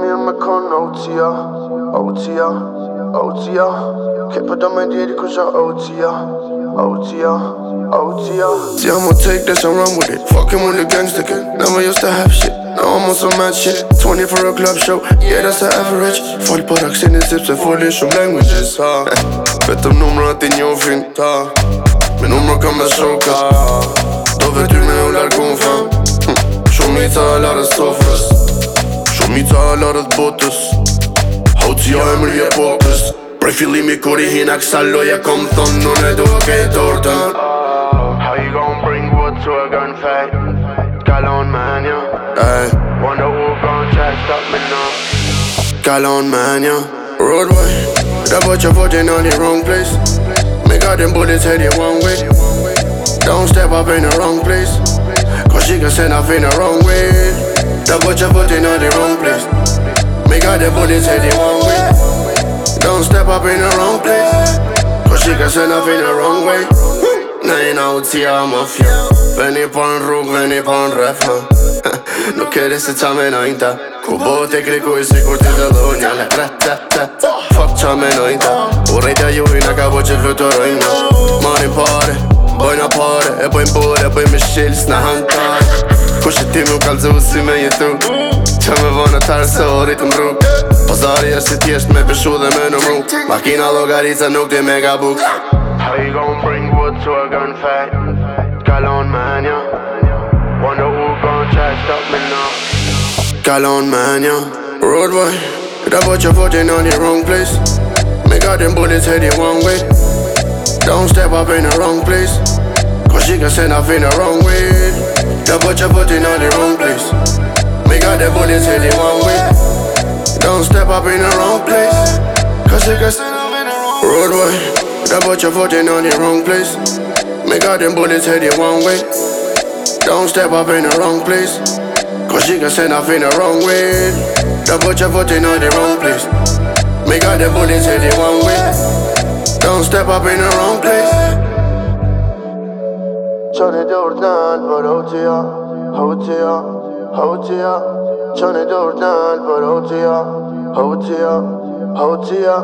med kun OT'er OT'er OT'er Kæmper dig med det, de kunne så OT'er OT'er OT'er Yeah, I'ma take this and run with it. Fucking with the gangster kid. Never used to have shit. Now I'm on some mad shit. 20 for a club show. Yeah, that's the average. Folk på dagsinn i tips er foolish som languages. Ha. Vet om numret at din jobb fint. Ha. Min nummer kan sjokka. Da vet du med hvor der kom fra. Hm. Show me ta la det stå for oss. Show me ta la det båtes. How to jeg emmer jeg båtes. Brefili mi kori hinak kom thon Nå ne do okay torten. How you gon' bring wood to a gunfight? Gallon man, yeah Ay. Wonder who gon' try stop me now Gallon man, yeah. Roadway. That put your foot in on the wrong place. Make all them bullets head it one way. Don't step up in the wrong place. Cause she can send off in the wrong way. That put your foot in on the wrong place. Make all them bullets head it one way. Don't step up in the wrong place. Cause she can send off in the wrong way. Nej, now till jag mafia. Vänner på en rog, vänner på en ref. No quieres echarme noita Kubo te kriku i sikur ti të dhunja Le tret, Fuck qa me noita U rejtja juhin ka bo që të fluturojnë Marim pare, bojna pare E bojnë bure, e bojnë me shil s'na hankar Kush e ti mu kalzu si me jetu Qa me vona tarë se o rritë në rrug Pazari është si tjesht me pëshu dhe me në mru Makina logarica nuk ti me ga buk How you gon' bring wood to a gunfight? Gallon man, yeah Wonder who gon' try to stop me now Gallon man, yeah. Road boy, that put your foot in on the wrong place. Make all them bullets head it one way. Don't step up in the wrong place. Cause she can send off in the wrong way. That put your foot in on the wrong place. Make all them bullets head it one way. Don't step up in the wrong place. Cause she can send off in the wrong way. Road boy, that put your foot in on the wrong place. Make all them bullets head it one way. Don't step up in the wrong place. Cause she can send off in the wrong way. Don't put your foot in on the wrong place. Make all the bullets hit it one way. Don't step up in the wrong place. Nal për hotia Hotia Hotia Qone dur nal për hotia Hotia Hotia